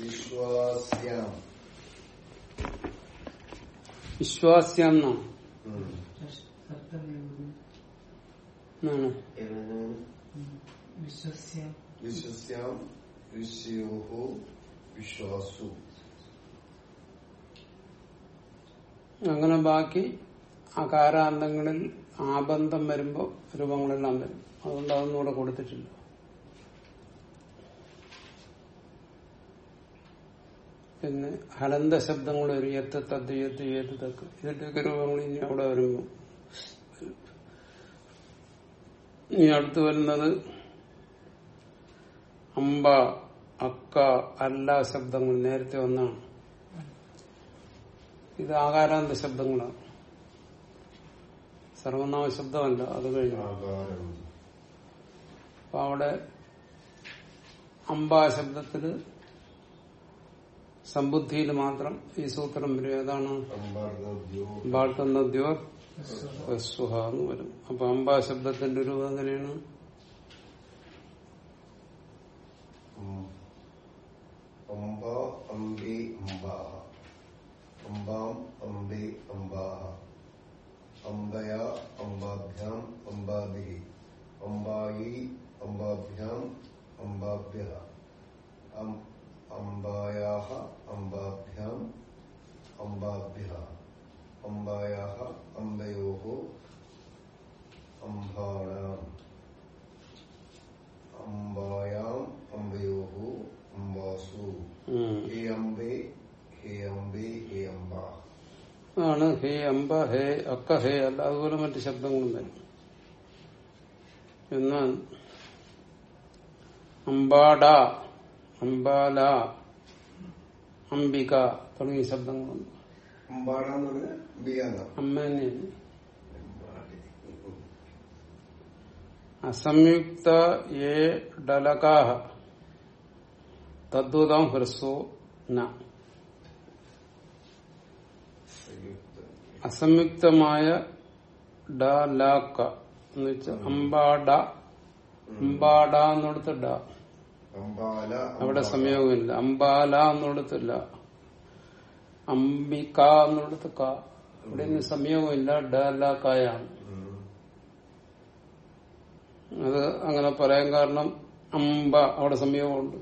വിശ്വാസ്യാം? വിശ്വാസ്യം വിശ്വയോഹോ വിശ്വാസു അങ്ങനെ ബാക്കി ആ കാരാന്തങ്ങളിൽ ആബന്ധം വരുമ്പോ രൂപങ്ങളെല്ലാം വരും. അതുകൊണ്ട് അതൊന്നും ഇവിടെ കൊടുത്തിട്ടില്ല. പിന്നെ ഹലന്ത ശബ്ദങ്ങൾ വരും. എത്ത് തദ്ദ് എത്ത് ഏത് തക്ക് ഇതിന്റെയൊക്കെ രൂപങ്ങൾ ഇനി അവിടെ വരുന്നു ഇനി അടുത്ത് വരുന്നത് അമ്പ അക്ക അല്ല ശബ്ദങ്ങൾ നേരത്തെ ഒന്നാണ് ഇത് ആകാരാന്ത ശബ്ദങ്ങളാണ്. സർവനാമ ശബ്ദമല്ല അത് കഴിഞ്ഞു. അപ്പൊ അവിടെ അമ്പാ ശബ്ദത്തിൽ സമ്പുദ്ധിയിൽ മാത്രം ഈ സൂത്രം വരും. ഏതാണ്? അമ്പാർദ്യോ ബാൾട്ടന്നദ്യോർ എന്ന് വരും. അപ്പൊ അംബാ ശബ്ദത്തിന്റെ രൂപം എങ്ങനെയാണ്? അംബയാ അംബാഭ്യാം അംബാഭിः അംബായി അംബാഭ്യാം അംബാഭ്യः അംബായാഹ അംബാഭ്യാം അംബാഭ്യः അംബായാഹ അംബയോः അംബാണാം അംബായാം അംബയോः അംബാസു. ഹേ അംബേ ഹേ അംബേ ഹേ അംബ ആണ്. ഹേ അംബ ഹേ അക്ക ഹേ അല്ല അതുപോലെ മറ്റു ശബ്ദങ്ങളും വരും. എന്നാൽ അമ്പാട അമ്പാല അംബിക തുടങ്ങിയ ശബ്ദങ്ങളുണ്ട്. അമ്മ തന്നെയാണ്. അസംയുക്ത ഏ ഡലകാഹ തദ്വതം ഹ്രസ്വോ ന. അസംയുക്തമായ ഡ ലാക്ക എന്ന് വെച്ചാൽ അംബാഡ അംബാഡ എന്നിടത്ത് ഡ. അവിടെ സംയോഗമില്ല അമ്പാല എന്നിടത്തില്ല അംബിക എന്നിടത്ത് ക. ഇവിടെ ഇനി സംയോഗമില്ല ഡല കായാണ് അത് അങ്ങനെ പറയാൻ കാരണം അമ്പ അവിടെ സംയോഗമുണ്ട്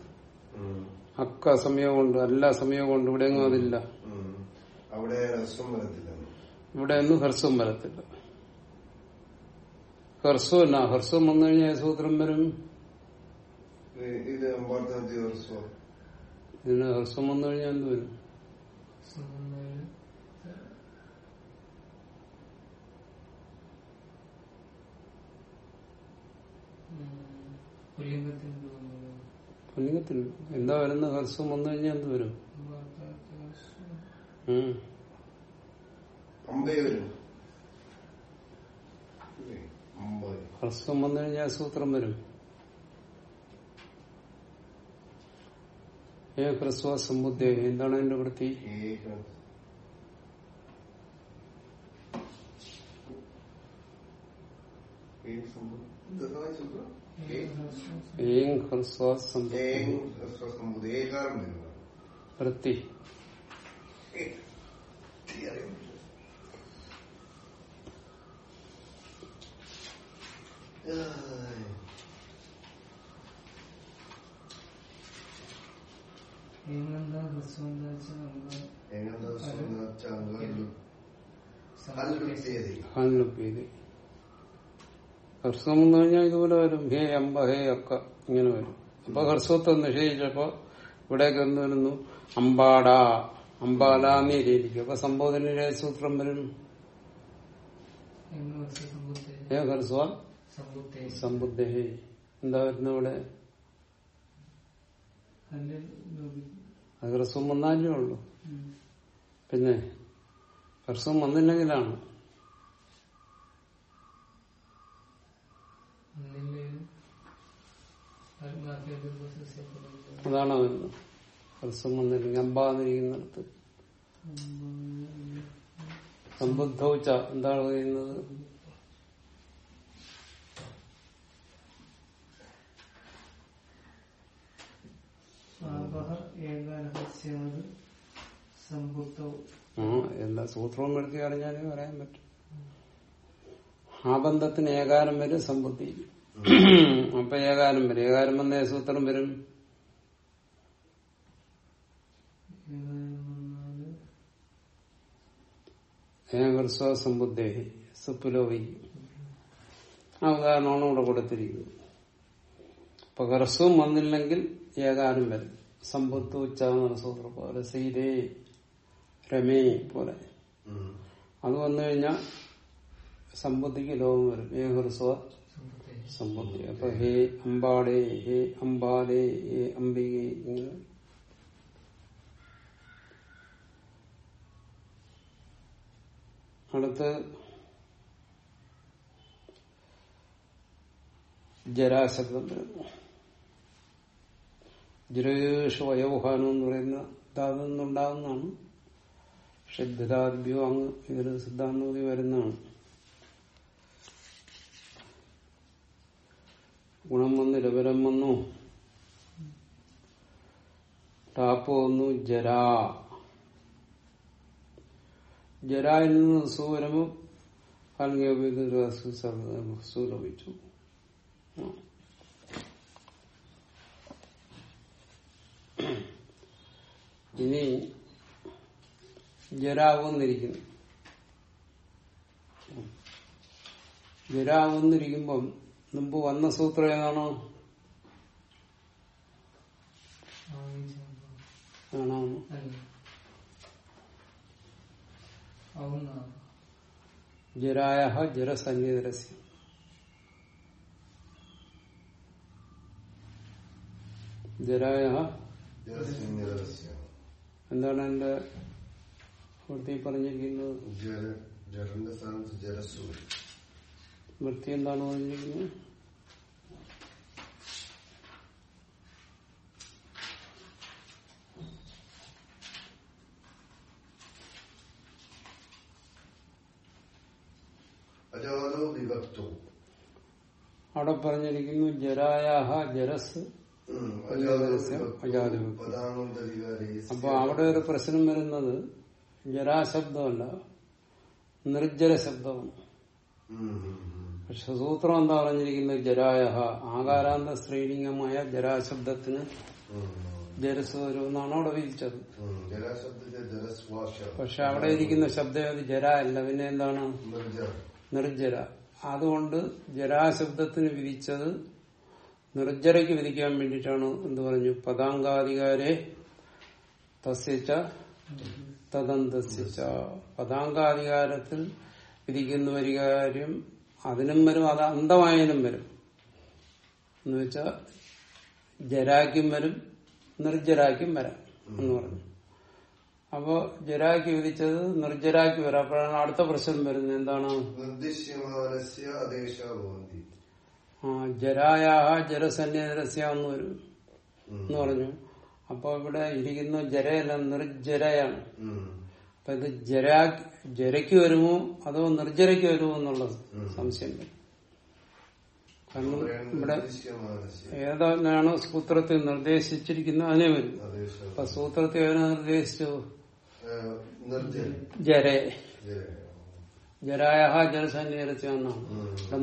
അക്ക സംയോഗമുണ്ട് എല്ലാ സംയോഗമുണ്ട് ഇവിടെ ഒന്നും അതില്ല. അവിടെ വരത്തില്ല. ഇവിടെ ഒന്നും ഹർസ്വം വരത്തില്ല. ഹർസ്വം ഇല്ല ഹർസ്വം വന്നു കഴിഞ്ഞാൽ സൂത്രം വരും? ഇത് ഇതിന് ഹർസ്വം വന്നു കഴിഞ്ഞാൽ എന്ത് വരും? പുല്ലിംഗത്തിൽ എന്താ വരുന്ന ഹർസം വന്നു കഴിഞ്ഞാൽ എന്ത് വരും? ഹർസം അമ്പേ വരും. ഇല്ലേ? അമ്പ ഹർസ്വം വന്നു കഴിഞ്ഞാൽ സൂത്രം വരും. ഏ ഹ്രസ്വ സമ്പുദ്ധ എന്താണ് അതിന്റെ വൃത്തി? ഏക ഏക സംഭവം ഇതെന്താ സൂത്രം? ഏ- ഏം ഹ്രസ്വ സമ്പുദ്ധ ഏക ഹ്രസ്വസംഭൂത. ഏകാരം വരുന്നത്. വൃത്തി ഏ. തീ അറിയാൻ പറ്റില്ല. ആയ്. ഏങ്ങെന്താ ഹ്രസ്വം എന്താ വെച്ചാൽ നമുക്ക് എങ്ങനെന്താ ദിവസം എന്ന് പറഞ്ഞാൽ കഴിഞ്ഞാൽ ഇതുപോലെ വരും. ഹേ അമ്പ ഹേ അക്ക ഇങ്ങനെ വരും. അപ്പൊ ഹർസ്വത്തെ നിഷേധിച്ചപ്പോ ഇവിടേക്ക് എന്ത് വരുന്നു? അമ്പാട. അമ്പാല എന്നീ രീതിക്കും അപ്പൊ സംബോധനയിലെ സൂത്രം വരും. ഹേ ഹർസ്വ സമ്പുദ്ധേ? എന്താ വരുന്നു ഇവിടെ? അത് ഹ്രസ്വം വന്നാലേ ഉള്ളൂ. പിന്നെ ഹ്രസ്വം വന്നില്ലെങ്കിലാണ്? അതാണ് വരുന്നത് ഹ്രസ്വം വന്നില്ലെങ്കിൽ അമ്പാന്നിരിക്കുന്നിടത്ത് സമ്പുദ്ധ എന്താണ് പറയുന്നത് ആപഹ ഏകാരഹസ്യമത് സമ്പുത്തവും ആ എല്ലാ സൂത്രവും എടുത്തി അറിഞ്ഞാലേ പറയാൻ പറ്റും. ആ ബന്ധത്തിന് ഏകാരം വരും സമ്പത്തി അപ്പൊ ഏകാരം വരും. ഏകാരം വന്ന സൂത്രം വരും. ഏകർസ്വ സുപ്പുലോവി ആ ഉദാഹരണമാണ് ഇവിടെ കൊടുത്തിരിക്കുന്നത്. അപ്പൊ ഹ്രസ്വം വന്നില്ലെങ്കിൽ ഏകാരം വരും സമ്പത്ത് ഉച്ചാരണ സൂത്രം പോലെ സീതേ രമേ പോലെ. അത് വന്നു കഴിഞ്ഞാൽ സമ്പത്തിക്ക് ലോകം വരും. ഏ സമ്പുത്തേ. സമ്പത്തി. അപ്പൊ ഹേ അമ്പാടേ ഹേ അമ്പാലേ ഹേ അംബികെ ഇങ്ങനെ. അടുത്ത് ജരാശബ്ദം വരുന്നു. ജുരേഷ് വയോഹാനം എന്ന് പറയുന്ന ധാതു നിന്നുണ്ടാകുന്നതാണ് ഷഡ്ഡാദ്യോ അങ്ങ് ഇതിന് സിദ്ധാന്തോതി വരുന്നതാണ് ഗുണം വന്ന് രവരം വന്നു. ടാപ്പ് വന്നു ജരാ. ജരായിൽ നിന്ന് സൂരമോ സൂലഭിച്ചു ഇനി ജരാവുന്നിരിക്കുന്നു. ജരാവുന്നിരിക്കുമ്പം മുമ്പ് വന്ന സൂത്രം ഏതാണോ? ആണോ? ജരായ ജരസന്നിധരസ്യം. ജരായ ജലസ്യ നിരസ്യ. എന്താണ് എന്റെ വൃത്തി പറഞ്ഞിരിക്കുന്നത്? വൃത്തി എന്താണ് പറഞ്ഞിരിക്കുന്നത്? അവിടെ പറഞ്ഞിരിക്കുന്നു ജരായാഹ ജരസ് അപ്പൊ അവിടെ ഒരു പ്രശ്നം വരുന്നത് ജരാശബ്ദമല്ല നിർജല ശബ്ദമാണ് പക്ഷെ സൂത്രം എന്താ പറഞ്ഞിരിക്കുന്നത്? ജരായ ആകാരാന്ത സ്ത്രീലിംഗമായ ജരാശബ്ദത്തിന് ജലസ്വരം എന്നാണ് അവിടെ വിധിച്ചത്. പക്ഷെ അവിടെ ഇരിക്കുന്ന ശബ്ദം അത് ജര അല്ല പിന്നെ എന്താണ്? നിർജര. അതുകൊണ്ട് ജരാശബ്ദത്തിന് വിധിച്ചത് നിർജരയ്ക്ക് വിധിക്കാൻ വേണ്ടിയിട്ടാണ് എന്ത് പറഞ്ഞു? പദാങ്കാധികാരെ തസ്യച്ച തദന്തസ്യച്ച പദാങ്കാധികാരത്തിൽ വിധിക്കുന്ന ഒരു കാര്യം അതിനും വരും അത് അന്തമായതിനും വരും. എന്ന് വെച്ചാൽ ജരാക്കും വരും നിർജരാക്കും വരാം എന്ന് പറഞ്ഞു. അപ്പോ ജരാക്കി വിധിച്ചത് നിർജരാക്കി വരാം. അപ്പോഴാണ് അടുത്ത പ്രശ്നം വരുന്നത്. എന്താണ്? നിർദ്ദിശ്യമാനസ്യ ആ ജലസന്യരസ്യ എന്ന് വരും എന്ന് പറഞ്ഞു. അപ്പൊ ഇവിടെ ഇരിക്കുന്ന ജരയല്ല നിർജരയാണ് അപ്പൊ ഇത് ജരാ ജരയ്ക്ക് വരുമോ അതോ നിർജരയ്ക്ക് വരുമോ എന്നുള്ള സംശയം കാരണം ഇവിടെ ഏതാണോ സൂത്രത്തിൽ നിർദ്ദേശിച്ചിരിക്കുന്നത് അതിനെ വരും. അപ്പൊ സൂത്രത്തിൽ ഏതാ നിർദ്ദേശിച്ചു. ജരെ. ജര. ജരായ ജലസന്യരസ്യ എന്നാണ്.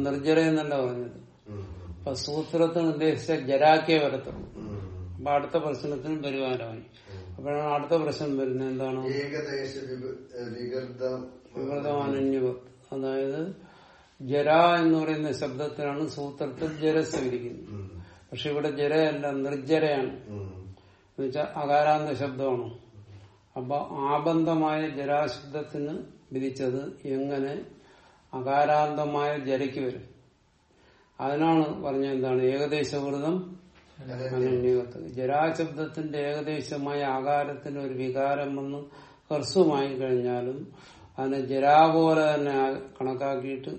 നിർജര എന്നല്ല പറഞ്ഞത്. അപ്പൊ സൂത്രത്തിൽ ഉദ്ദേശിച്ച ജരാക്കേ വരത്തുള്ളൂ. അപ്പൊ അടുത്ത പ്രശ്നത്തിനും പരിഹാരമായി. അപ്പോഴാണ് അടുത്ത പ്രശ്നം വരുന്നത്. എന്താണ്? വികൃതമാനന്യവത് അതായത് ജര എന്ന് പറയുന്ന ശബ്ദത്തിനാണ് സൂത്രത്തിൽ ജരസ് സ്വീകരിക്കുന്നത്. പക്ഷെ ഇവിടെ ജരയല്ല നിർജരയാണ് ഉം. എന്നുവെച്ചാൽ അകാരാന്ത ശബ്ദമാണ്. അപ്പൊ ആബന്ധമായ ജരാശബ്ദത്തിന് വിധിച്ചത് എങ്ങനെ അകാരാന്തമായ ജരയ്ക്ക് വരും? അതിനാണ് പറഞ്ഞ എന്താണ്? ഏകദേശവൃതം അനന്യകത്ത് ജരാശബ്ദത്തിന്റെ ഏകദേശമായ ആകാരത്തിന് ഒരു വികാരം വന്ന് ഹ്രസ്വമായി കഴിഞ്ഞാലും അതിനെ ജരാ പോലെ തന്നെ കണക്കാക്കിയിട്ട്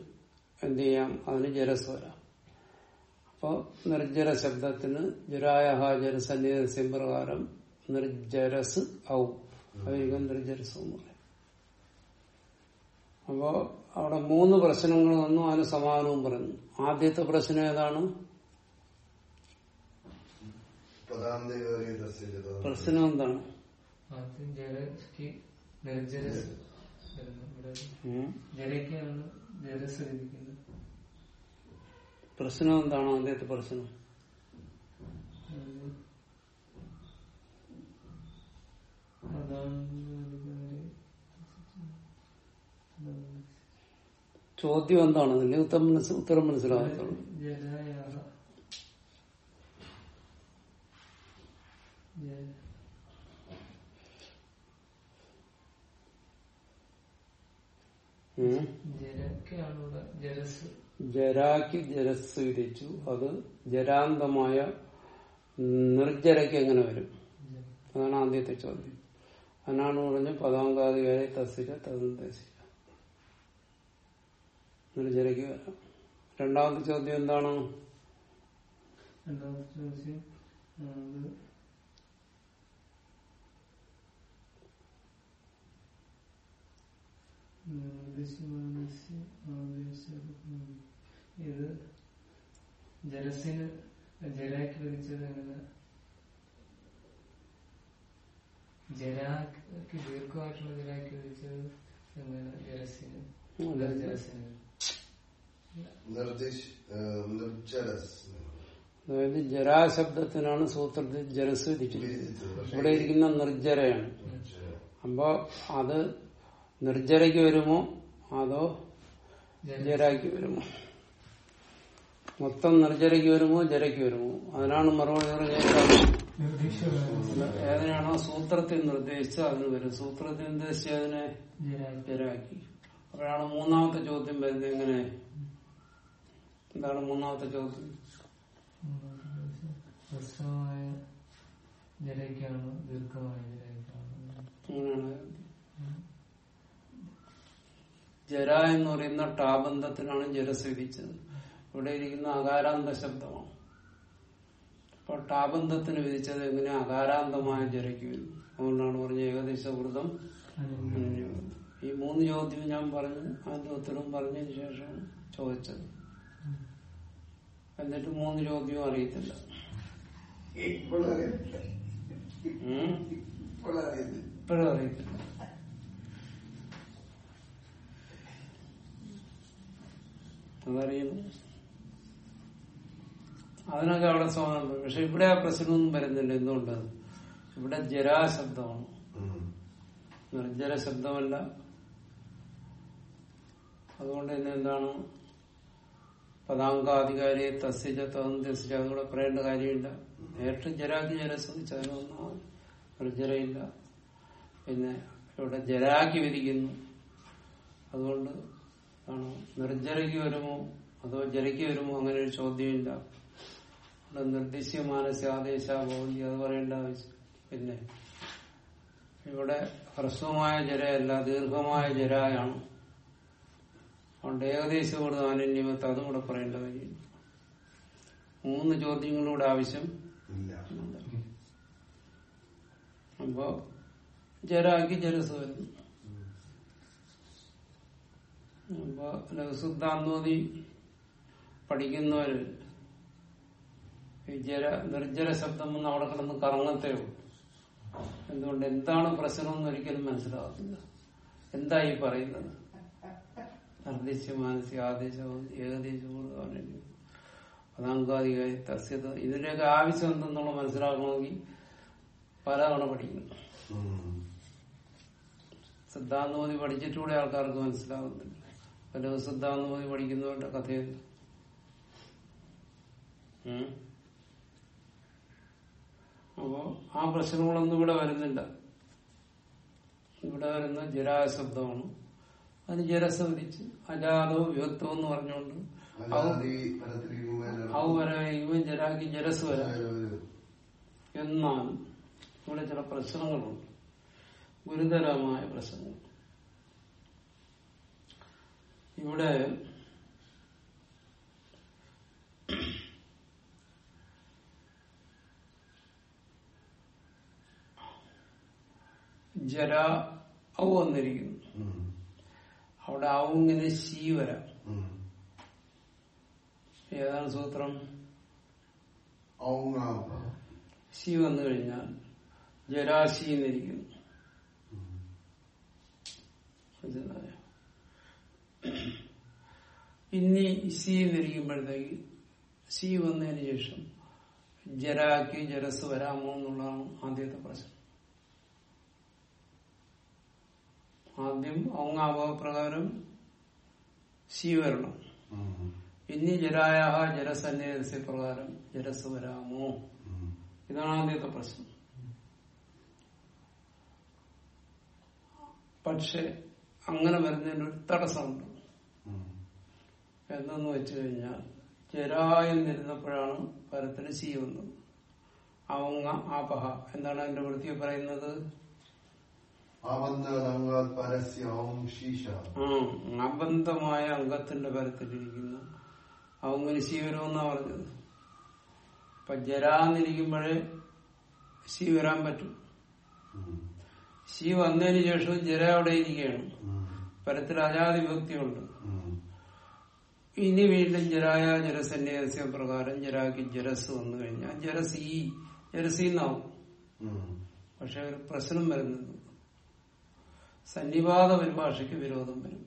എന്ത് ചെയ്യാം? അതിന് ജരസ്വര. വരാം അപ്പോ നിർജര ശബ്ദത്തിന് ജുരായഹ ജരസന്യാസ്യം പ്രകാരം നിർജരസ് ഔ. അതായിരിക്കും നിർജരസ് എന്ന് പറയും അപ്പോ അവിടെ മൂന്ന് പ്രശ്നങ്ങൾ വന്നു. അതിന് സമാധാനവും പറഞ്ഞു. ആദ്യത്തെ പ്രശ്നം ഏതാണ്? പ്രശ്നം എന്താണ്? പ്രശ്നം എന്താണ് ആദ്യത്തെ പ്രശ്നം? അത് അതാണ് ചോദ്യം എന്താണ്? അതിന്റെ ഉത്തരം മനസ്സ് ഉത്തരം മനസ്സിലാകത്തുള്ളൂ. ജരാക്ക് ജലസ് വിധിച്ചു. അത് ജരാന്തമായ നിർജരക്ക് എങ്ങനെ വരും? അതാണ് ആദ്യത്തെ ചോദ്യം. അതിനാണ് പറഞ്ഞ് പതാങ്കാതികാരി തസ്സിര നിർജരയ്ക്ക് വരാം രണ്ടാമത്തെ ചോദ്യം എന്താണ്? രണ്ടാമത്തെ ചോദ്യം. ഇത് ജലസിന് ജലാക്ക് വിളിച്ചത് എങ്ങനെ? ജലാക്ക് ദീർഘമായിട്ടുള്ള ജലാക്ക് വിളിച്ചത് എങ്ങനെ? ജലസിന് ജലസിന് അതായത് ജരാശബ്ദത്തിനാണ് സൂത്രത്തിൽ ജലസ് വിധിച്ചിരിക്കുന്നത് ഇവിടെ ഇരിക്കുന്ന നിർജരയാണ്. അപ്പോ അത് നിർജരയ്ക്ക് വരുമോ? അതോ ജരായ്ക്ക് വരുമോ? മൊത്തം നിർജരയ്ക്ക് വരുമോ? ജരയ്ക്ക് വരുമോ? അതിനാണ് മറുപടി പറഞ്ഞത്. ഏതിനാണോ സൂത്രത്തിൽ നിർദ്ദേശിച്ചത് അതിന് വരും. സൂത്രത്തിൽ നിർദ്ദേശിച്ചതിനെ ജരാക്കി അപ്പോഴാണ് മൂന്നാമത്തെ ചോദ്യം വരുന്നത്. എങ്ങനെ? എന്താണ് മൂന്നാമത്തെ ചോദ്യം. ഹ്രസ്വമായ നിലയ്ക്കാണ് ദീർഘമായ നിലയ്ക്കാണ്. ജര എന്ന് പറയുന്ന ടാബന്ധത്തിനാണ് ജര സ്വീകരിച്ചത് ഇവിടെ ഇരിക്കുന്ന അകാരാന്ത ശബ്ദമാണ്. അപ്പൊ ടാബന്ധത്തിന് വിധിച്ചത് എങ്ങനെ അകാരാന്തമായ ജരയ്ക്ക് വരും അതുകൊണ്ടാണ് പറഞ്ഞ ഏകദേശ വൃതം ഈ മൂന്ന് ചോദ്യം ഞാൻ പറഞ്ഞു അതിന്റെ ഉത്തരവും പറഞ്ഞതിന് ശേഷം ചോദിച്ചത്. എന്നിട്ട് മൂന്ന് രോഗിയും അറിയത്തില്ല. ഇപ്പോഴും അറിയത്തില്ല. അതറിയുന്നു അതിനൊക്കെ അവിടെ സ്വാതന്ത്ര്യം പക്ഷെ ഇവിടെ ആ പ്രശ്നമൊന്നും വരുന്നില്ല. എന്തുകൊണ്ട്? ഇവിടെ ജരാശബ്ദമാണ്. നിർജല ശബ്ദമല്ല അതുകൊണ്ട് തന്നെ എന്താണ്? പദാങ്കാധികാരിയെ തസ്യജ തസ്യ അതുകൂടെ പറയേണ്ട കാര്യമില്ല. നേരിട്ട് ജരാക്കി ജലസ് അതിനൊന്നും ജരയില്ല പിന്നെ ഇവിടെ ജരാക്കി വിധിക്കുന്നു. അതുകൊണ്ട് ആണ്? നിർജരയ്ക്ക് വരുമോ? അതോ ജരയ്ക്ക് വരുമോ? അങ്ങനെ ഒരു ചോദ്യമില്ല. നിർദ്ദിശ്യ മാനസ്യ ആദേശ ബോധി അത് പറയേണ്ട ആവശ്യം. പിന്നെ ഇവിടെ ഹ്രസ്വമായ ജരയല്ല ദീർഘമായ ജരായാണ്. അതുകൊണ്ട് ഏകദേശം ആനന്യമത്ത് അതും കൂടെ പറയേണ്ട കാര്യം. മൂന്ന് ചോദ്യങ്ങളൂടെ ആവശ്യം. അപ്പോ ജരാക്കി ജലസ് വരുന്നു അപ്പൊ ലഘുസുദ്ധാന്തോതി പഠിക്കുന്നവര് ഈ ജല നിർജല ശബ്ദം ഒന്നും അവിടെ കിടന്ന് കറങ്ങത്തേ എന്തുകൊണ്ട് എന്താണ് പ്രശ്നം എന്ന് ഒരിക്കലും മനസ്സിലാകത്തില്ല. എന്തായി പറയുന്നത്? നിർദ്ദിശ്യ മാനസിക ആദേശവും ഏകദേശവും അതാങ്കാതികായി തസ്യത ഇതിന്റെയൊക്കെ ആവശ്യം എന്തെന്നുള്ള മനസ്സിലാക്കണമെങ്കിൽ പലതവണ തവണ പഠിക്കുന്നു. സിദ്ധാന്തമതി പഠിച്ചിട്ടുകൂടെ ആൾക്കാർക്ക് മനസ്സിലാകുന്നില്ല പല സിദ്ധാന്തമതി പഠിക്കുന്നവരുടെ കഥയുണ്ട്. അപ്പോ ആ പ്രശ്നങ്ങളൊന്നും ഇവിടെ വരുന്നില്ല. ഇവിടെ വരുന്ന ജരാശബ്ദമാണ് അതിന് ജരസ വിധിച്ച് അജാതോ വിഭക്തോ എന്ന് പറഞ്ഞുകൊണ്ട് അജാതി പരത്തിരിക്കുമ്പോൾ ഔ വരവെങ്കിലും ജരാക്കി ജരസ് എന്നാണ് ഇവിടെ ചില പ്രശ്നങ്ങളുണ്ട്. ഗുരുതരമായ പ്രശ്നങ്ങൾ. ഇവിടെ ജര ഔ വന്നിരിക്കുന്നു. അവിടെ ഔങ്ങിന് ശീ വരാം. ഏതാണ് സൂത്രം. ശി വന്നു കഴിഞ്ഞാൽ ജരാശി എന്നിരിക്കുന്നു ഇനി സി എന്നിരിക്കുമ്പോഴത്തേക്ക് സി വന്നതിന് ശേഷം ജരാക്ക് ജരസ് വരാമോ എന്നുള്ളതാണ് ആദ്യത്തെ പ്രശ്നം. ആദ്യം ഔങ്ങാഭവപ്രകാരം സി വരണം പിന്നെ ജരായ ജലസന്യാസ പ്രകാരം ജലസ് വരാമോ ഇതാണ് ആദ്യത്തെ പ്രശ്നം. പക്ഷെ അങ്ങനെ വരുന്നതിന് ഒരു തടസ്സമുണ്ട്. എന്തെന്ന് വെച്ചു കഴിഞ്ഞാൽ ജരാ എന്നിരുന്നപ്പോഴാണ് പരത്തിന് സി വന്നത് അവങ്ങ ആപഹ. എന്താണ് അതിന്റെ വൃത്തി പറയുന്നത്? അബന്ധമായ അംഗത്തിന്റെ പരത്തിലിരിക്കുന്ന അവങ്ങനെ സി വരുമെന്നാ പറഞ്ഞത്. ഇപ്പൊ ജരാന്നിരിക്കുമ്പോഴേ ശിവ വരാൻ പറ്റും. ശിവ വന്നതിന് ശേഷവും ജര അവിടെ ഇരിക്കുകയാണ്. പരത്തിൽ അജാതി ഭക്തിയുണ്ട്. ഇനി വീണ്ടും ജരായ ജലസന്യാസ്യ പ്രകാരം ജരാക്ക് ജരസ് വന്നു കഴിഞ്ഞാൽ ജലസി ഈ ജരസീന്നാവും പക്ഷെ ഒരു പ്രശ്നം വരുന്നത് സന്നിപാത പരിഭാഷയ്ക്ക് വിരോധം വരും.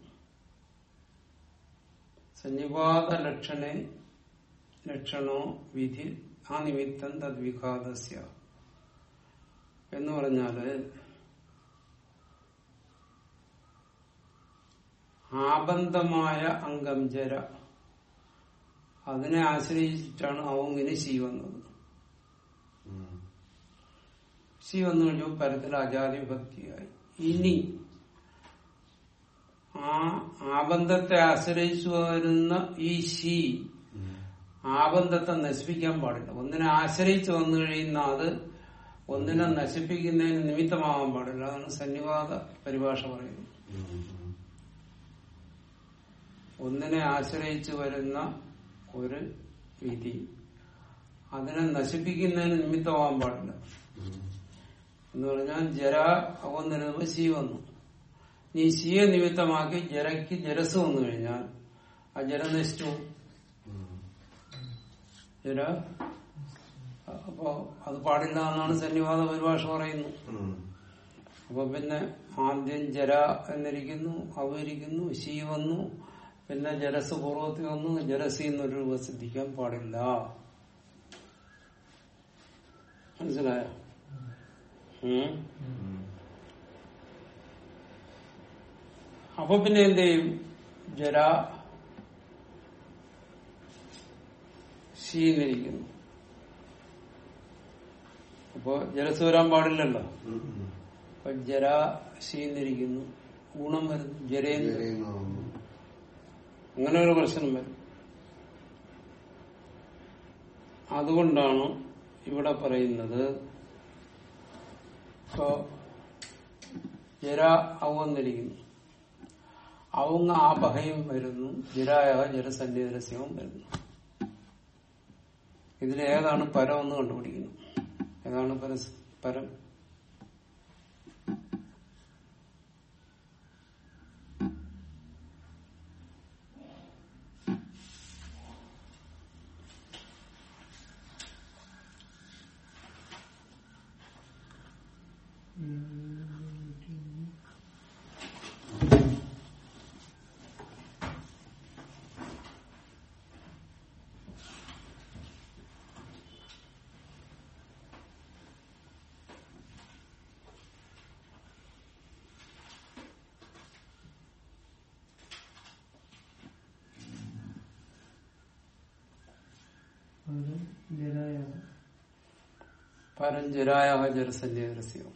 സന്നിപാത ലക്ഷണേ ലക്ഷണോ വിധി ആ നിമിത്തം തദ്വിഘാതസ്യ. എന്ന് പറഞ്ഞാൽ ആബന്ധമായ അംഗം ജര. അതിനെ ആശ്രയിച്ചിട്ടാണ് അവങ്ങിന് ശി വന്നത് ശി വന്നു കഴിഞ്ഞപ്പോൾ പരത്തിൽ അജാതി ഭക്തിയായി ഇനി ആ ആബന്ധത്തെ ആശ്രയിച്ചു വരുന്ന ഈ ശി. ആബന്ധത്തെ നശിപ്പിക്കാൻ പാടില്ല. ഒന്നിനെ ആശ്രയിച്ചു വന്നു കഴിയുന്ന അത് ഒന്നിനെ നശിപ്പിക്കുന്നതിന് നിമിത്തമാവാൻ പാടില്ല. അതാണ് സന്നിവാദ പരിഭാഷ പറയുന്നത്. ഒന്നിനെ ആശ്രയിച്ചു വരുന്ന ഒരു വിധി അതിനെ നശിപ്പിക്കുന്നതിന് നിമിത്തമാവാൻ പാടില്ല. എന്ന് പറഞ്ഞാൽ ജര വന്നിരുന്നപ്പോ ശി വന്നു. നീ ശിയെ നിമിത്തമാക്കി ജരയ്ക്ക് ജരസ് വന്നു കഴിഞ്ഞാൽ ആ ജര നശിച്ചു ജര അപ്പോ അത് പാടില്ല എന്നാണ് സന്നിവാദ പരിഭാഷ പറയുന്നു അപ്പൊ പിന്നെ ആദ്യം ജര എന്നിരിക്കുന്നു അവരിക്കുന്നു ശി വന്നു പിന്നെ ജലസ് പൂർവത്തിൽ വന്നു ജലസി എന്നൊരു രൂപ സിദ്ധിക്കാൻ പാടില്ല. മനസ്സിലായോ? അപ്പൊ പിന്നെ എന്ത് ചെയ്യും ജര ശീന്നിരിക്കുന്നു. അപ്പൊ ജലസ് വരാൻ പാടില്ലല്ലോ? അപ്പൊ ജര ശീന്നിരിക്കുന്നു. ഗുണം വരുന്നു. ജരേന്ദ്ര. അങ്ങനെ ഒരു പ്രശ്നം വരും. അതുകൊണ്ടാണ് ഇവിടെ പറയുന്നത് ഇപ്പോ ജര അവന്നിരിക്കുന്നു അവങ്ങ ആ ആപഹയും വരുന്നു ജരായ ജലസന്ധ്യരസ്യവും വരുന്നു ഇതിലേതാണ് പരം എന്ന് കണ്ടുപിടിക്കുന്നു ഏതാണ് പരം അത് ജരായാണ് പരം ജരായ ജലസന്ധ്യരസ്യവും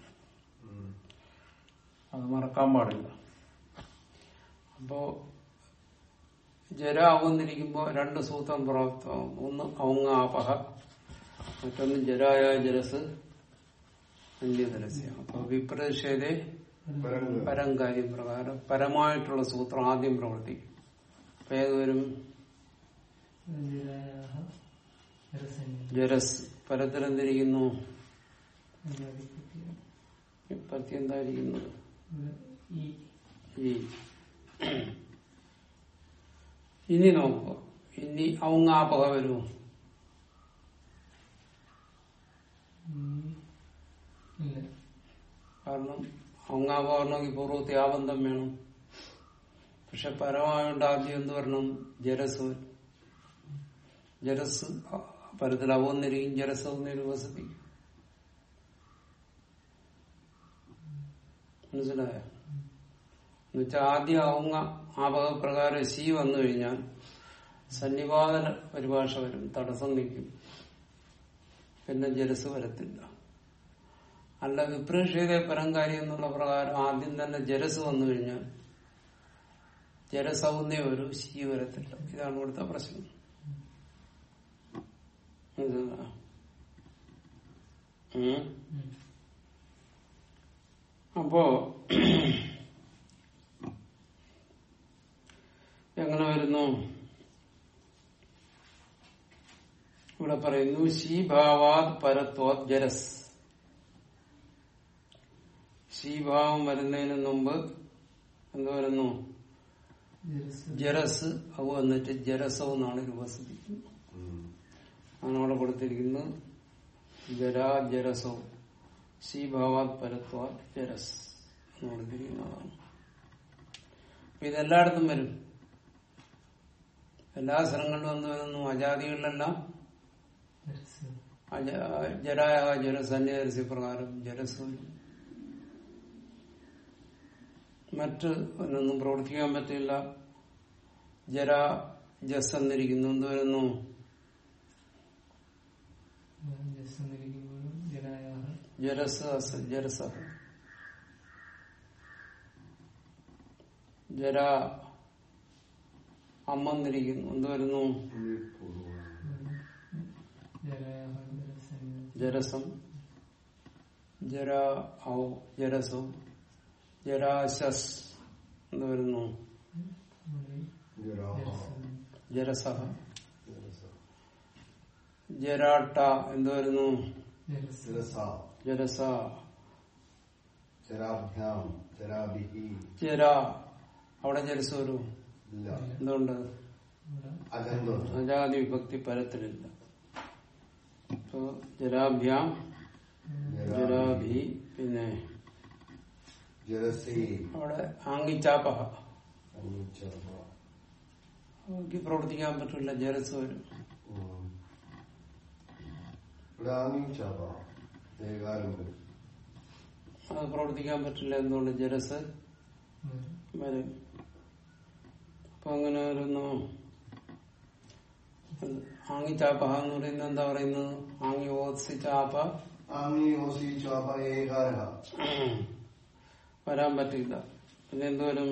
അത് മറക്കാൻ പാടില്ല. അപ്പോ ജര അവന്നിരിക്കുമ്പോ രണ്ട് സൂത്രം പ്രാപ്തമാവും. ഒന്ന് ഔങ്ങ ആപഹ മറ്റൊന്ന് ജരായ ജലസ് അന്യജലസ്യ അപ്പൊ വിപ്രതിഷേധ പരം കാര്യം പ്രകാരം പരമായിട്ടുള്ള സൂത്രം ആദ്യം പ്രവർത്തിക്കും. അപ്പൊ ഏതുവരും? ജരസ് പരത്തിലെന്തിരിക്കുന്നു? ജാതിപത്യ പ്രത്യം എന്തായിരിക്കുന്നത് ഇനി നോക്കുക ഇനി ഔങ്ങാപക വരൂ. കാരണം ഔങ്ങാപകരണമെങ്കിൽ പൂർവത്തിൽ ആബന്ധം വേണം. പക്ഷെ പരമായോണ്ട് ആദ്യം എന്ത് വരണം? ജലസ്. ജലസ് പരത്തിൽ അവന്നിരിക്കും ജലസൗന്ദര്യം അവന്നിരി മനസിലായ എന്നുവെച്ചാൽ ആദ്യം ഔങ്ങ ആപകപ്രകാരം സി വന്നു കഴിഞ്ഞാൽ സന്നിപാതന പരിഭാഷ വരും തടസ്സം നിൽക്കും. പിന്നെ ജലസ് വരത്തില്ല. അല്ല വിപ്രേക്ഷിത പരംകാരി എന്നുള്ള പ്രകാരം ആദ്യം തന്നെ ജലസ് വന്നു കഴിഞ്ഞാൽ ജലസൗന്ദര്യം ഒരു ശീ വരത്തില്ല. ഇതാണ് ഇവിടുത്തെ പ്രശ്നം. ഉം. അപ്പോ എങ്ങനെ വരുന്നു? ഇവിടെ പറയുന്നു ശീഭാവാദ് പരത്വാദ് ജരസ് ശീഭാവം വരുന്നതിന് മുമ്പ് എന്ത് വരുന്നു? ജരസ് അവ എന്നിട്ട് ജലസവ് എന്നാണ് രൂപസിപ്പിക്കുന്നത് ആണ് അവിടെ കൊടുത്തിരിക്കുന്നത് ജരാ ശ്രീഭാവാത് ശീഭാവാത് ജരസ് എന്ന് കൊടുത്തിരിക്കുന്നതാണ്. ഇതെല്ലായിടത്തും വരും. എല്ലാ സ്ഥലങ്ങളിലും വന്നു വരുന്നു അജാതികളിലെല്ലാം അജ- ജരായ ജലസ് അന്യരസ്യ പ്രകാരം ജലസ് മറ്റ് ഒന്നും പ്രവർത്തിക്കാൻ പറ്റില്ല. ജരാ ജസ് എന്നിരിക്കുന്നു. എന്ത് വരുന്നു ജസ്സന്നിരിക്കുമ്പോഴും ജരായ ജരസ് അസ് ജരസ ജര. അമ്മന്നിരിക്കുന്നു എന്ത് വരുന്നു? ജരസം ജര ഔ ജരസോ ജരാശസ്. എന്ത് വരുന്നു? ജരസ ജരാട്ട എന്ത് വരുന്നു ജരസ. ജര. അവിടെ ജലസ് വരും. എന്തുകൊണ്ട്? അജാതി വിഭക്തി പരത്തിലില്ല. ജരാഭ്യാം ജരാഭി പിന്നെ അവിടെ. അവർക്ക് പ്രവർത്തിക്കാൻ പറ്റില്ല ജലസ് വരും. ഇവിടെ ചാപ ഏകാരം വരും. അത് പ്രവർത്തിക്കാൻ പറ്റില്ല എന്തുകൊണ്ട് ജലസ് വരും. അപ്പൊ അങ്ങനെ വരുന്നു. ചാപ്പ എന്ന് പറയുന്നത് എന്താ പറയുന്നത്? ആങ്ങി ഓസി ചാപ്പ ആങ്ങി ഓസി ചാപ്പ ഏകാര വരാൻ പറ്റില്ല. പിന്നെ എന്തുവരും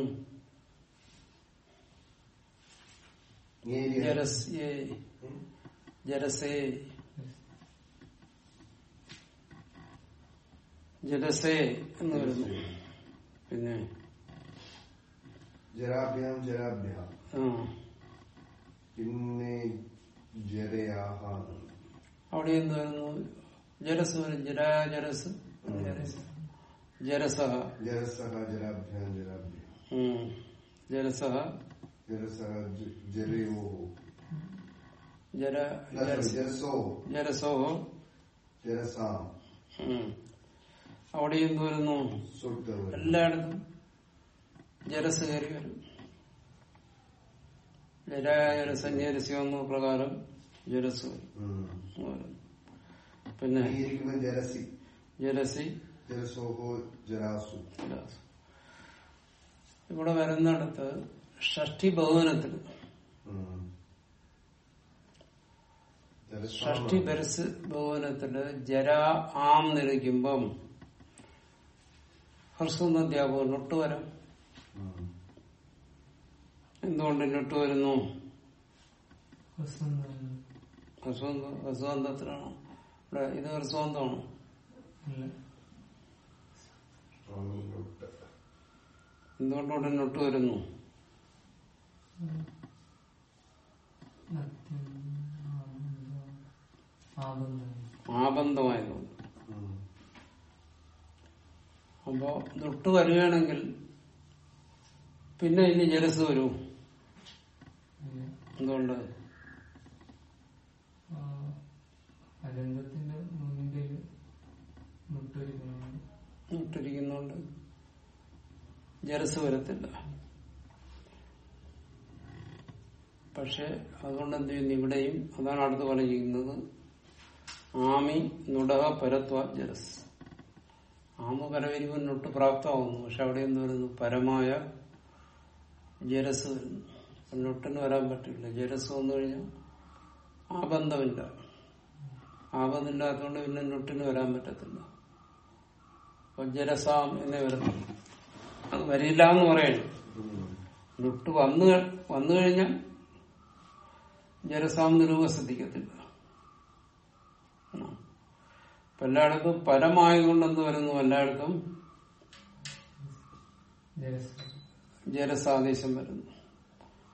ജലസ് ജലസ്യേ ജലസേ എന്ന് വരുന്നു. പിന്നെ? ജരാഭ്യാം ജരാഭ്യാം പിന്നെ ജരയാഹ അവിടെ എന്ത് വരുന്നു? ജലസ് വരും. ജരാ ജലസ് ജലസ ജലസഹ. ജരാഭ്യാം ജരാഭ്യാം ജരസഹ ജ- ജരയോ ജര ജരസോ ജരസോ ജലസോ. ജലസോ. ജലസാം. ഉം. അവിടെ എന്ത് വരുന്നു. എല്ലായിടത്തും ജലസ് കയറി വരും ജരാജലസന്യാരസ്യം പ്രകാരം ജലസ്. പിന്നെ ജലസി ജലസി ജലസോഹോ ജലാസു ജലാസു. ഇവിടെ വരുന്നിടത്ത് ഷഷ്ടി ബഹുവനത്തിൽ. ഷഷ്ടി ബരസ് ബഹുവനത്തിൽ ജരാ ആം നിരക്കുമ്പം ഹർസുന്ന അധ്യാപകൻ നൊട്ട് വരാം. എന്തുകൊണ്ട് നൊട്ട് വരുന്നു ഹർസ്വന്തത്തിലാണ് ഇവിടെ ഇത് ഹർസ്വന്തമാണോ എന്തുകൊണ്ടോട് നൊട്ട്. വരുന്നു ആബന്ധമായതുകൊണ്ട് ഉം. അപ്പോ നൊട്ട് വരികയാണെങ്കിൽ പിന്നെ ഇനി ജലസ് വരൂ. എന്തുകൊണ്ട്? മുട്ടിരിക്കുന്നോണ്ട് ജലസ് വരത്തില്ല. പക്ഷെ അതുകൊണ്ട് എന്ത് ചെയ്യുന്നു? ഇവിടെയും അതാണ് അടുത്ത് പറഞ്ഞിരിക്കുന്നത് ആമി നുടക പരത്വ ജലസ്. ആമ പ്രാപ്തമാകുന്നു. പക്ഷെ അവിടെ എന്ന് വരുന്നു പരമായ ജലസ് നൊട്ടിന് വരാൻ പറ്റില്ല. ജലസ് വന്നു കഴിഞ്ഞാൽ ആ ബന്ധമില്ല ആ ബന്ധമില്ലാത്തതുകൊണ്ട് പിന്നെ നൊട്ടിന് വരാൻ പറ്റത്തില്ല. അപ്പൊ ജലസാം എന്നേ വരുന്നു അത് വരില്ല എന്ന് പറയണം. നൊട്ട് വന്നു വന്നു കഴിഞ്ഞാൽ ജലസാം നിരൂപ ശ്രദ്ധിക്കത്തില്ല ആ. അപ്പൊ എല്ലായിടത്തും പരമായതുകൊണ്ട് എന്ത് വരുന്നു? എല്ലായിടത്തും ജരസാദേശം വരുന്നു.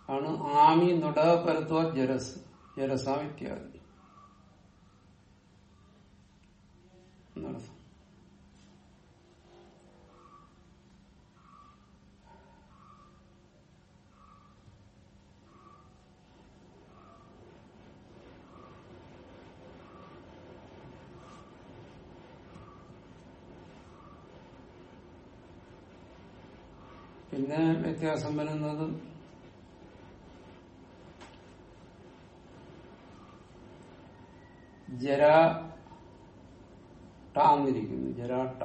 ആണ് ആമി നുട പരത്വ ജലസ് ജലസാം ഇത്യാദി. എന്നർത്ഥം പിന്നെ വ്യത്യാസം വരുന്നത് ജരാ ടാന്നിരിക്കുന്നു ജരാട്ട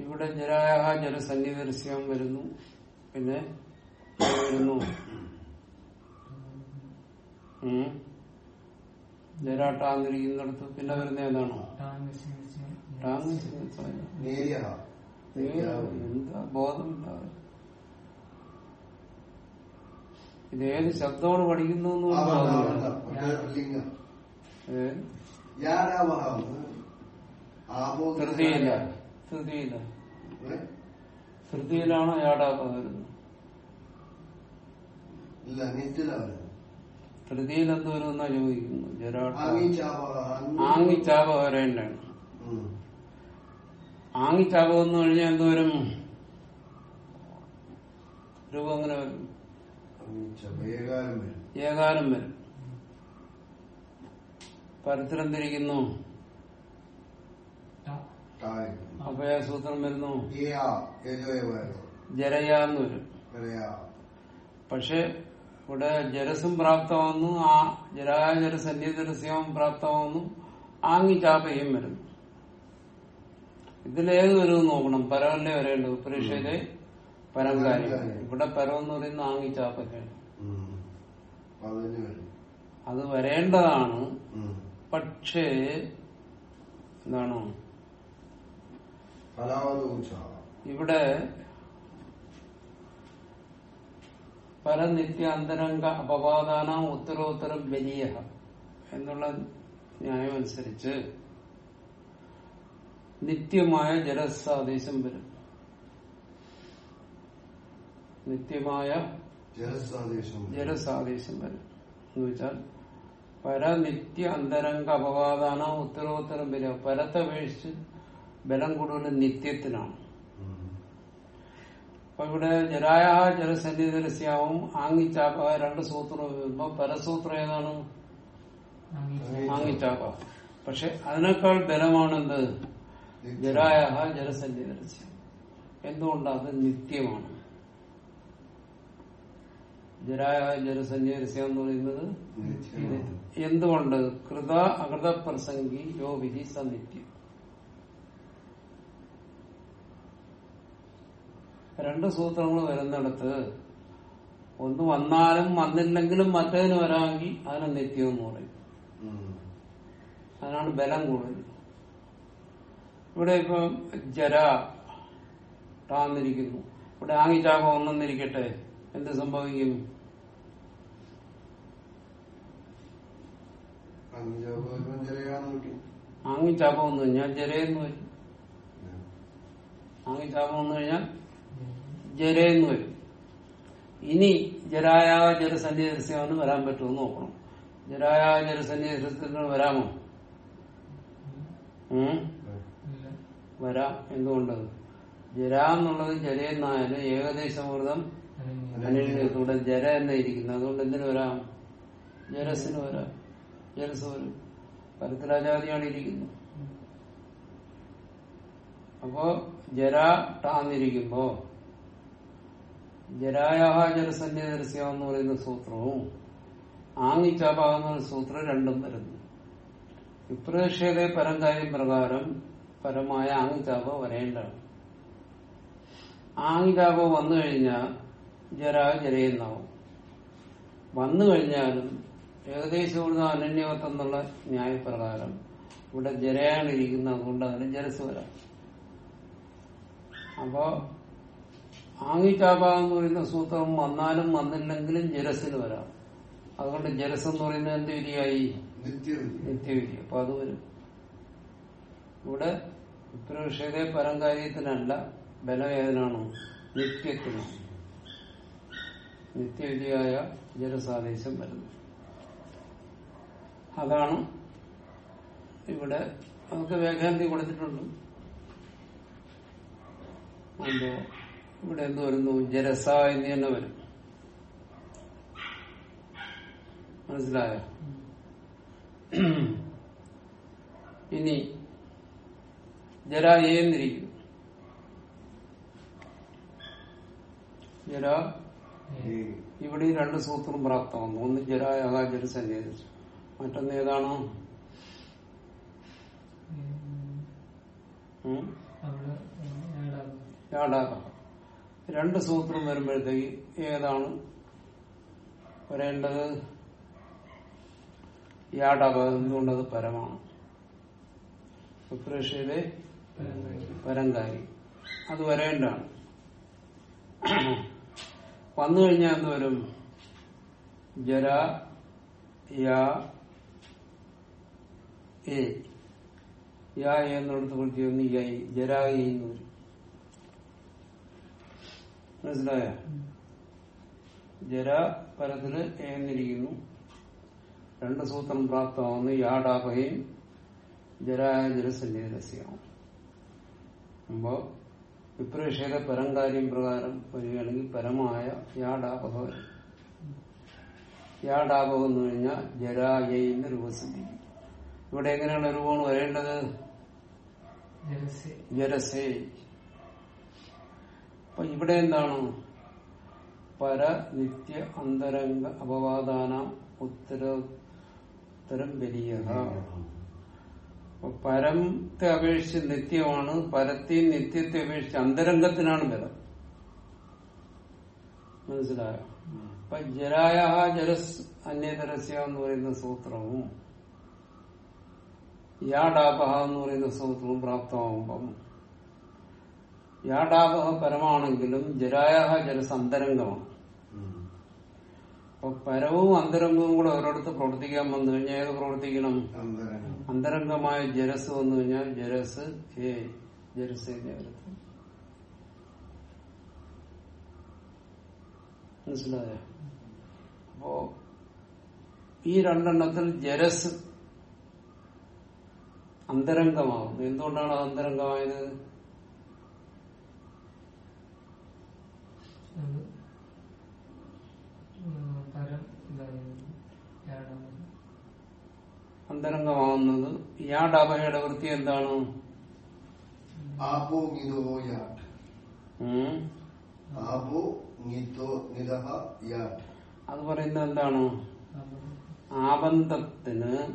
ഇവിടെ ജരായ ജലസന്നിധരസ്യം വരുന്നു പിന്നെ വരുന്നു. ജരാട്ടാന്നിരിക്കുന്നിടത്ത് പിന്നെ വരുന്ന ഏതാണോ? ടാങ് എന്താ ബോധമില്ലാതെ ഇതേത് ശബ്ദമാണ് പഠിക്കുന്നു ധൃതിയില്ല ധൃതിയില്ല വരുന്നത്. ധൃതിയിൽ എന്ത് വരുമെന്നാ ചോദിക്കുന്നു? ജരാട്ട ആങ്ങിച്ചാപ വരേണ്ടാണ് ആങ്ങിച്ചാപ എന്ന് കഴിഞ്ഞാൽ എന്ത് വരും? രൂപം അങ്ങനെ വരും. ഏകാലം വരും. പരത്തിലെന്തിരിക്കുന്നു? തിരിക്കുന്നു അഭയസൂത്രം വരുന്നു. ജരയാന്ന് വരും. പക്ഷെ ഇവിടെ ജലസും പ്രാപ്തമാവുന്നു ആ ജരായ ജലസന്യജലസ്യവും പ്രാപ്തമാവുന്നു ആങ്ങി ചാപയും വരുന്നു. ഇതിലേത് വരും നോക്കണം? പരമല്ലേ വരേണ്ടത്? പരീക്ഷയിലെ പരം കാര്യം ഇവിടെ പരം എന്ന് പറയുന്ന ആങ്ങി വരും. അത് വരേണ്ടതാണ്. പക്ഷേ എന്താണോ? ഇവിടെ പരനിത്യ അന്തരംഗ അപവാദാന ഉത്തരോത്തരം വലിയ എന്നുള്ള ന്യായം അനുസരിച്ച് നിത്യമായ ജലസാദേശം വരും. നിത്യമായ ജലസാദേശം ജലസാദേശം വരും. എന്ന് വെച്ചാൽ പരനിത്യ അന്തരംഗ അപവാദാണ് ഉത്തരോത്തരം വരിക. പരത്തെ അപേക്ഷിച്ച് ബലം കൂടുതൽ നിത്യത്തിനാണ്. അപ്പൊ ഇവിടെ ജരായ ജലസന്നിധരസ്യാവും ആങ്ങിച്ചാപ്പ രണ്ട് സൂത്രം വരുമ്പോ പരസൂത്രം ഏതാണ്? ആങ്ങിച്ചാപ്പ ആങ്ങിച്ചാപ പക്ഷെ അതിനേക്കാൾ ബലമാണെന്ത്? ജരായ ജലസന്നിധരസ്യം എന്തുകൊണ്ട് അത് നിത്യമാണ്? ജരായ ജലസന്നിധരസ്യം എന്ന് പറയുന്നത് എന്തുകൊണ്ട്? കൃത അകൃത പ്രസംഗി യോ വിധി സനിത്യം രണ്ട് സൂത്രങ്ങൾ വരുന്നിടത്ത് ഒന്ന് വന്നാലും വന്നില്ലെങ്കിലും മറ്റേതിന് വരാമെങ്കിൽ അതിനെ നിത്യം എന്ന് പറയും. അതിനാണ് ബലം കൂടുതൽ. ഇവിടെ ഇപ്പം ജര ടാന്നിരിക്കുന്നു ഇവിടെ ആങ്ങിച്ചാപം ഒന്നെന്നിരിക്കട്ടെ. എന്ത് സംഭവിക്കും? ആങ്ങിച്ചാപം വന്നു കഴിഞ്ഞാൽ ജരയെന്ന് വരും. ആങ്ങിച്ചാപം വന്നു കഴിഞ്ഞാൽ ജരയെന്ന് വരും. ഇനി ജരായ ജലസന്നിധസ്യമാണ് വരാൻ പറ്റുമെന്ന് നോക്കണം. ജരായ ജലസന്നിധസ്യത്തിന് വരാമോ? ഉം? വരാം എന്തുകൊണ്ട്? ജര എന്നുള്ളത് ജരയെന്നായാലും ഏകദേശമൃതം അനന്യ അനിഴത്തൂടെ ജര എന്ന ഇരിക്കുന്നത് അതുകൊണ്ട് എന്തിനു വരാം? ജലസിന് വരാം. ജലസ് വരും പരത്തിരാജാതിയാണ് ഇരിക്കുന്നത് അപ്പോ ജര ടാന്നിരിക്കുമ്പോ ജരായാഹ ജലസന്ധ്യ എന്ന് പറയുന്ന സൂത്രവും ആങ്ങിച്ചാപാകുന്ന സൂത്രം രണ്ടും വരുന്നു. വിപ്രതിഷേധ പരംകാര്യം പ്രകാരം പരമായ ആംഗിതാപം വരേണ്ടതാണ്. ആംഗിതാപം വന്നു കഴിഞ്ഞാൽ ജരാ ജരയെന്നാവും വന്നു കഴിഞ്ഞാലും ഏകദേശം ഇവിടുന്ന് അനന്യവത്വം എന്നുള്ള ന്യായപ്രകാരം ഇവിടെ ജരയാണ് ഇരിക്കുന്നത് അതുകൊണ്ട് അതിന് ജലസ് വരാം. അപ്പോ ആങ്ങിച്ചാപ എന്ന് പറയുന്ന സൂത്രം വന്നാലും വന്നില്ലെങ്കിലും ജലസിന് വരാം. അതുകൊണ്ട് ജലസ് എന്ന് പറയുന്നത് എന്ത് വിധിയായി നിത്യവിധി അപ്പൊ അത് വരും. ഇവിടെ വിപ്രവിഷയത്തെ പരംകാര്യത്തിനല്ല ഏതിനാണോ? നിത്യത്തിനാണ്. നിത്യവിധിയായ ജലസാദേശം വരുന്നത്. അതാണ് ഇവിടെ നമുക്ക് വ്യാഖ്യാനത്തിൽ കൊടുത്തിട്ടുണ്ട്. എന്തോ ഇവിടെ എന്ത് വരുന്നു? ജലസ എന്ന് തന്നെ വരും. മനസിലായോ ഇനി ജര എ ജര ഇവിടെ ഈ രണ്ട് സൂത്രം പ്രാപ്തമാകുന്നു ഒന്ന് ജരായാകാ ജലസന്യാസിച്ചു മറ്റൊന്ന് ഏതാണ്? യാടാക രണ്ട് സൂത്രം വരുമ്പോഴത്തേക്ക് ഏതാണ് വരേണ്ടത്? യാടാക എന്തുകൊണ്ടത് പരമാണ്? പരങ്കാരി അത് വരേണ്ടാണ് വന്നു കഴിഞ്ഞാൽ എന്ത് വരും? ജര യാ യാ എന്നിടത്ത് കൊടുത്തിരുന്നു യായി ജരായി എന്ന് വരും. മനസിലായ ജര പരത്തിൽ എന്നിരിക്കുന്നു. രണ്ട് സൂത്രം പ്രാപ്തമാവുന്നു. യാടാപഹയും ജരായ ജലസന്യാസിയാവും അപ്പോ വിപ്രേഷയുടെ പരംകാര്യം പ്രകാരം വരികയാണെങ്കിൽ പരമായ യാടാപഹ വരും. യാടാപഹം എന്ന് കഴിഞ്ഞാൽ ജരായെന്ന് രൂപസിദ്ധി ഇവിടെ എങ്ങനെയാണ് രൂപമാണ് വരേണ്ടത്? ജരസേ അപ്പൊ ഇവിടെ എന്താണ്? പര നിത്യ അന്തരംഗ അപവാദാന ഉത്തരോത്തരം വലിയ പരത്തെ അപേക്ഷിച്ച് നിത്യമാണ് പരത്തെയും നിത്യത്തെ അപേക്ഷിച്ച് അന്തരംഗത്തിനാണ് ബലം മനസ്സിലായോ അപ്പൊ ജരായ ജലസ് അന്യതരസ്യ എന്ന് പറയുന്ന സൂത്രവും യാഡാപഹ എന്ന് പറയുന്ന സൂത്രവും പ്രാപ്തമാകുമ്പം യാഡാപഹ പരമാണെങ്കിലും ജരായ ജലസ് അന്തരംഗമാണ്. അപ്പൊ പരവും അന്തരംഗവും കൂടെ ഒരിടത്ത് പ്രവർത്തിക്കാൻ വന്നു കഴിഞ്ഞാൽ ഏത് പ്രവർത്തിക്കണം? അന്തരം അന്തരംഗമായ ജരസ് വന്നു കഴിഞ്ഞാൽ ജരസ് ഏ ജരസ് മനസിലായ. മനസ്സിലായോ? അപ്പോ ഈ രണ്ടെണ്ണത്തിൽ ജരസ് അന്തരംഗമാവുന്നു. എന്തുകൊണ്ടാണ് അത് അന്തരംഗമായത്? അത് യാ യാഡാപഹയുടെ വൃത്തി എന്താണ്? അത് പറയുന്നത് എന്താണ്? ആബന്ധത്തിന്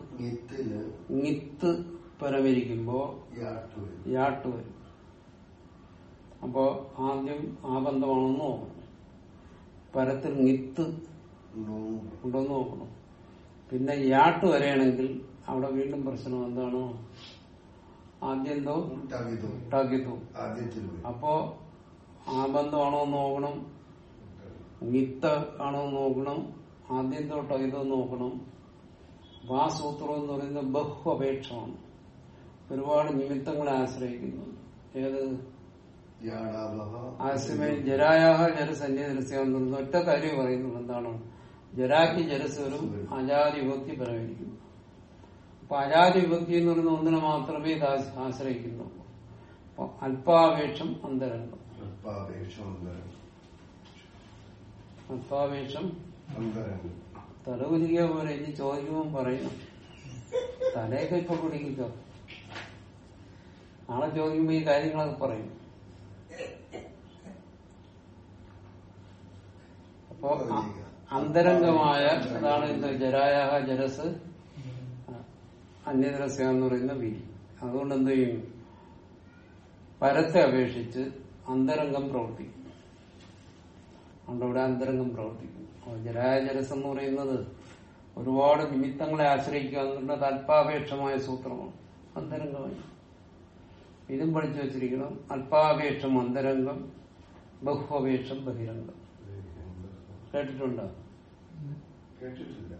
നിത്ത് പരമിരിക്കുമ്പോ യാട്ട് വരും. അപ്പോ ആദ്യം ആബന്ധമാണെന്ന് നോക്കണം. പരത്തിൽ നിത്ത് ഉണ്ടോന്ന് നോക്കണം. പിന്നെ യാട്ട് വരെയാണെങ്കിൽ അവിടെ വീണ്ടും പ്രശ്നം എന്താണ്? ആദ്യം എന്തോ? വരും അപ്പോ ആബന്ധമാണോ എന്ന് മിത്ത ആണോ നോക്കണം. ആദ്യം തൊട്ടോ ഇതോ നോക്കണം. അപ്പൊ ആ സൂത്രം എന്ന് പറയുന്നത് ബഹു അപേക്ഷമാണ്. ഒരുപാട് നിമിത്തങ്ങളെ ആശ്രയിക്കുന്നു. ഏത്? ആശ്രമം ജരായാഹ ജലസന്യദൃശ്യാവുന്ന ഒറ്റ കാര്യം പറയുന്നത് എന്താണ്? ജരാക്ക് ജലസ്വരം അജാതി വിഭക്തി പരമായിരിക്കുന്നു അപ്പൊ അജാതി വിഭക്തി എന്ന് പറയുന്ന ഒന്നിനെ മാത്രമേ ഇത് ആശ്രയിക്കുന്നു ആശ്രയിക്കുന്നുള്ളൂ. അപ്പൊ അല്പാപേക്ഷം അന്തരംഗം. അല്പാപേക്ഷം അന്തരം തലകുലിക്കുക പോലെ ഇനി ചോദിക്കുമ്പോൾ പറയണം തലയൊക്കെ ഇപ്പൊ കുടിക്കുക നാളെ ചോദിക്കുമ്പോ ഈ കാര്യങ്ങളൊക്കെ പറയും. അപ്പോ അന്തരംഗമായ അതാണ് എന്ത് ജരായ ജലസ്. അന്യതരസ്യ എന്ന് പറയുന്ന വി അതുകൊണ്ട് എന്ത് ചെയ്യും? പരത്തെ അപേക്ഷിച്ച് അന്തരംഗം പ്രവർത്തിക്കും അതുകൊണ്ട് അന്തരംഗം പ്രവർത്തിക്കും ജരായ ജലസ് എന്ന് പറയുന്നത് ഒരുപാട് നിമിത്തങ്ങളെ ആശ്രയിക്കുക എന്നുള്ള അല്പാപേക്ഷമായ സൂത്രമാണ്. അന്തരംഗമായി. ഇതും പഠിച്ചു വെച്ചിരിക്കണം. അല്പാപേക്ഷം അന്തരംഗം ബഹുപേക്ഷം ബഹിരംഗം. കേട്ടിട്ടുണ്ടോ? കേട്ടിട്ടില്ല.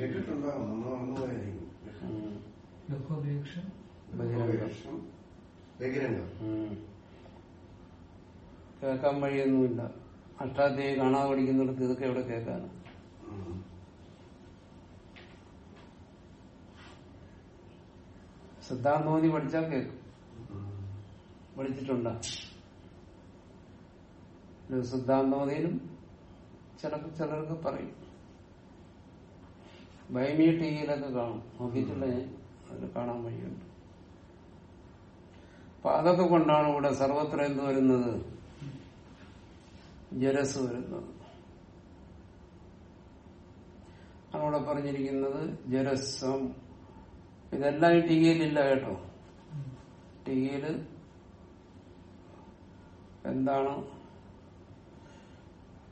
കേട്ടിട്ടുണ്ടാകും ബഹിരംഗം ബഹിരംഗം. കേൾക്കാൻ വഴിയൊന്നുമില്ല. അഷ്ടാധ്യായി കാണാതെ പഠിക്കുന്നിടത്ത് ഇതൊക്കെ എവിടെ കേൾക്കാനാണ് ഉം. സിദ്ധാന്തോതി പഠിച്ചാൽ കേൾക്കും. പഠിച്ചിട്ടുണ്ട? സിദ്ധാന്തോതിയിലും ചില ചിലർക്ക് പറയും. ബൈമി ടിവിയിലൊക്കെ കാണും. ഞാൻ. അതിൽ കാണാൻ വഴിയുണ്ട്. അപ്പൊ അതൊക്കെ കൊണ്ടാണ് ഇവിടെ സർവത്ര എന്ത് വരുന്നത്? ജലസ് വരുന്നത്. അവിടെ പറഞ്ഞിരിക്കുന്നത് ജലസം. ഇതെല്ലാം ഈ ടികയിലില്ല കേട്ടോ. ടികയിൽ എന്താണ്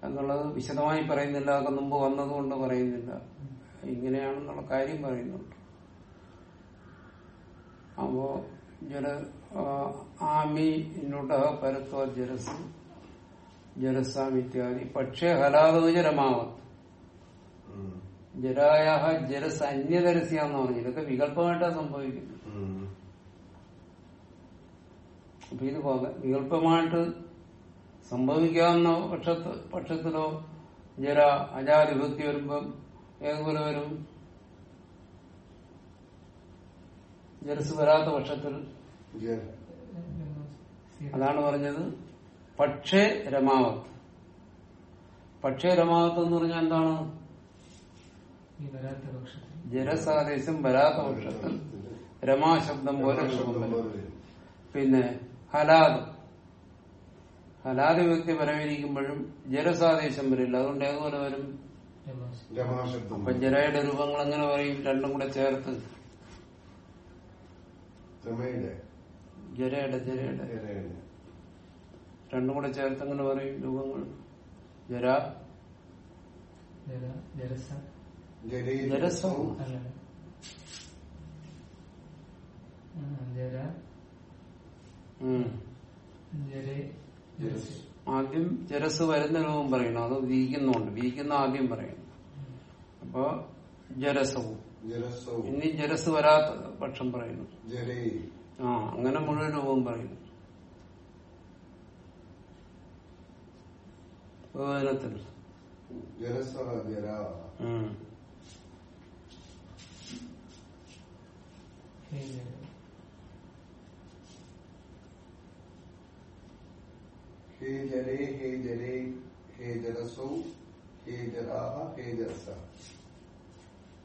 എന്നുള്ളത് വിശദമായി പറയുന്നില്ല. അതൊക്കെ മുമ്പ് വന്നതുകൊണ്ട് പറയുന്നില്ല. ഇങ്ങനെയാണെന്നുള്ള കാര്യം പറയുന്നുണ്ട് അപ്പോ ജല ആമി ഇന്നുട പരത്വ ജലസ് ജലസാം ഇത്യാദി. പക്ഷേ ഹലാദോജ ജലമാവത്ത് ജലായാഹ ജലസ് അന്യതരസ്യാന്ന് പറഞ്ഞു ഇതൊക്കെ വികല്പമായിട്ടാണ് സംഭവിക്കുന്നത്. അപ്പൊ ഇത് പക- വികല്പമായിട്ട് സംഭവിക്കാവുന്ന പക്ഷത്ത് പക്ഷത്തിലോ ജര അജാതിഭക്തി വരുമ്പം ഏതുപോലെ വരും ജലസ് വരാത്ത പക്ഷത്തിൽ അതാണ് പറഞ്ഞത് പക്ഷേ രമാവത്ത് പക്ഷേ രമാവത്ത് എന്ന് പറഞ്ഞാൽ എന്താണ്? ഈ വരാത്ത പക്ഷത്തിൽ. ജലസാദേശം വരാത്ത പക്ഷത്തിൽ രമാശബ്ദം പോലെ. പിന്നെ ഹലാദ്. ഹലാദ് വ്യക്തി വരവിരിക്കുമ്പോഴും ജലസാദേശം വരില്ല. അതുകൊണ്ട് ഏതുപോലെ വരും? രമാശബ്ദം. അപ്പൊ ജരയുടെ രൂപങ്ങൾ എങ്ങനെ പറയും? രണ്ടും കൂടെ ചേർത്ത്. ജരയുടെ ജരയുടെ. രണ്ടും കൂടെ ചേർത്ത് എങ്ങനെ പറയും രൂപങ്ങൾ? ജര. ജരസ. ജരസ്. ആദ്യം ജലസ് വരുന്ന രൂപം പറയണം? അത് വീക്കുന്നുണ്ട് വീക്കുന്ന ആദ്യം പറയണം? അപ്പൊ ജലസവും. ഇനി ജലസ് വരാത്ത പക്ഷം പറയുന്നു. ആ അങ്ങനെ മുഴുവൻ രൂപം പറയുന്നു. ബഹുവചനത്തിൽ ജലസ ജര ഉം. ഹേ ജര ഹേ ജരേ ഹേ ജരേ ഹേ ജരാഹ ഹേ. ജരസം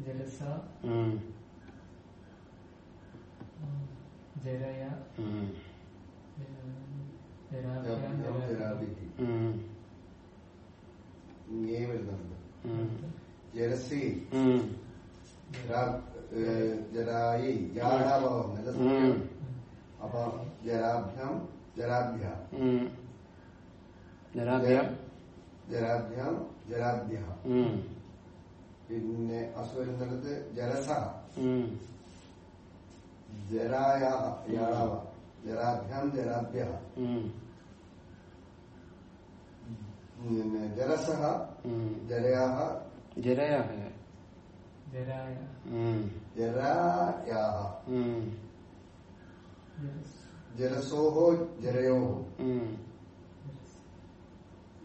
ജലസ ഉം. ആ, ജരയ ഉം. ജരാഭ്യാം ജരാഭ്യാം ജരാഭി ജരാഭി ഉം. ഇങ്ങേ വരുന്നുണ്ട് ഉം. ജലസി ഉം. ജരാ- ഏ, ജരായി യാടാഭാവം നല്ല ഉം. സത്യം അപ്പൊ ജരാഭ്യാം ജരാഭ്യ ഉം. ജരാഭ്യം ജരാഭ്യാം ജരാഭ്യ ഉം. പിന്നെ അസു വരുന്നിടത്ത് ജലസ ഉം. ജരായ യാടാവ ജരാഭ്യാം ജരാഭ്യ. പിന്നെ ജലസഹ. ജരയാഹ ജരയാഹ ജരായ. ജരായാഹ. ജലസോഹോ ജരയോഹോ ഉം.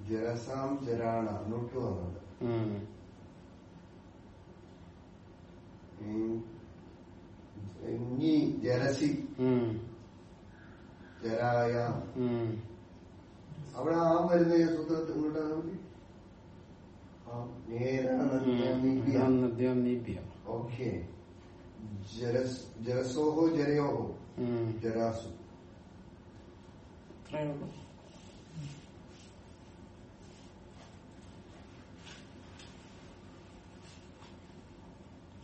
ജലസാം ജരാണ നൂട്ട് വന്നത് ഉം. ഇനി ജലസി. ജരായ. അവിടെ ആ വരുന്ന സൂത്രത്തിൽ. നദ്യം നീപ്യം. ഓക്കെ ജലസോഹോ ജരയോഹോ ഉം. ജരാസു ഇത്രയേ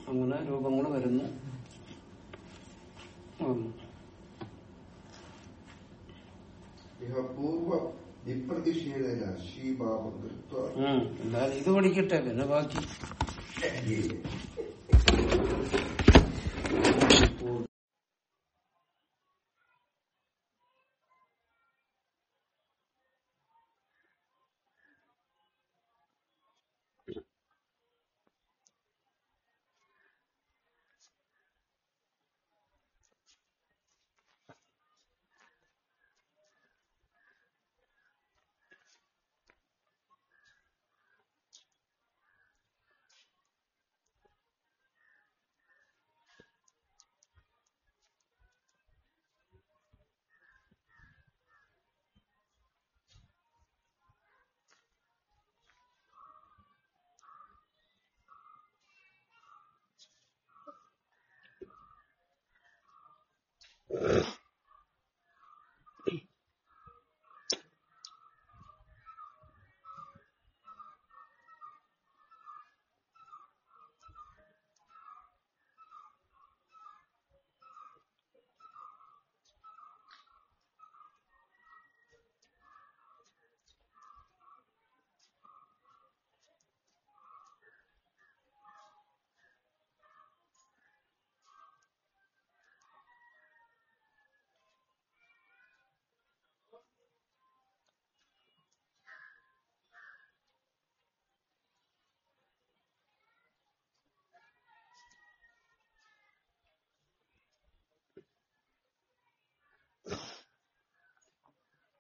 അങ്ങനെ രൂപങ്ങൾ വരുന്നു. എന്തായാലും ഇത് പഠിക്കട്ടെ പിന്നെ ബാക്കി.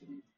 see.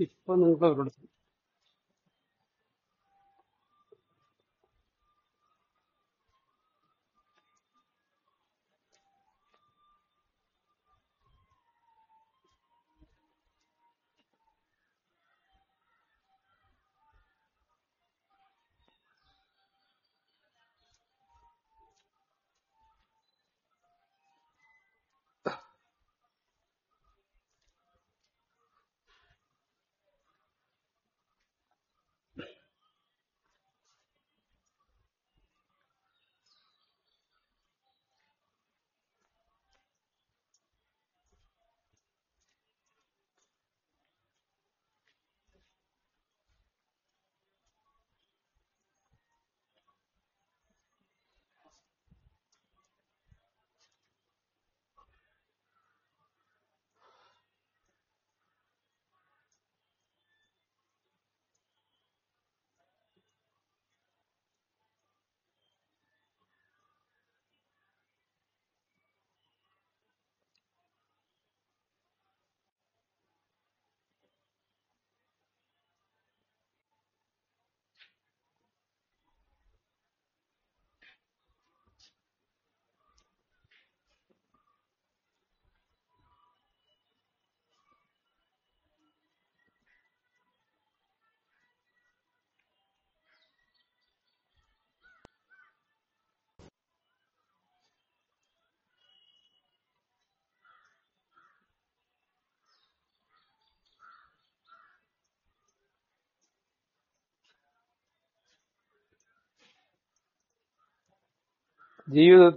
ഇപ്പൊ നിങ്ങൾക്ക് അവരോട് Jesus